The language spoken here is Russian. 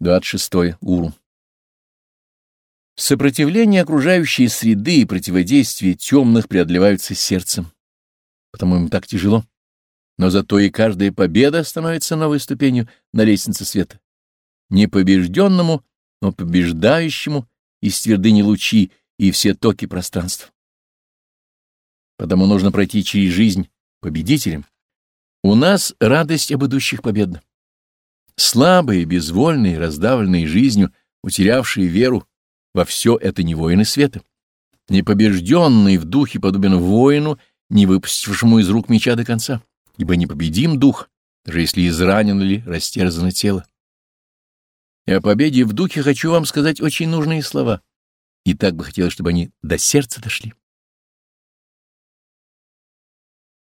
26. Гуру. Сопротивление окружающей среды и противодействие темных преодолеваются сердцем, потому им так тяжело. Но зато и каждая победа становится новой ступенью на лестнице света. Не побежденному, но побеждающему из твердыни лучи и все токи пространства. Потому нужно пройти через жизнь победителем. У нас радость об идущих победно. Слабые, безвольные, раздавленные жизнью, утерявшие веру, во все это не воины света. Непобежденный в духе подобен воину, не выпустившему из рук меча до конца, ибо непобедим дух, даже если изранен или растерзано тело. И о победе в духе хочу вам сказать очень нужные слова, и так бы хотелось, чтобы они до сердца дошли.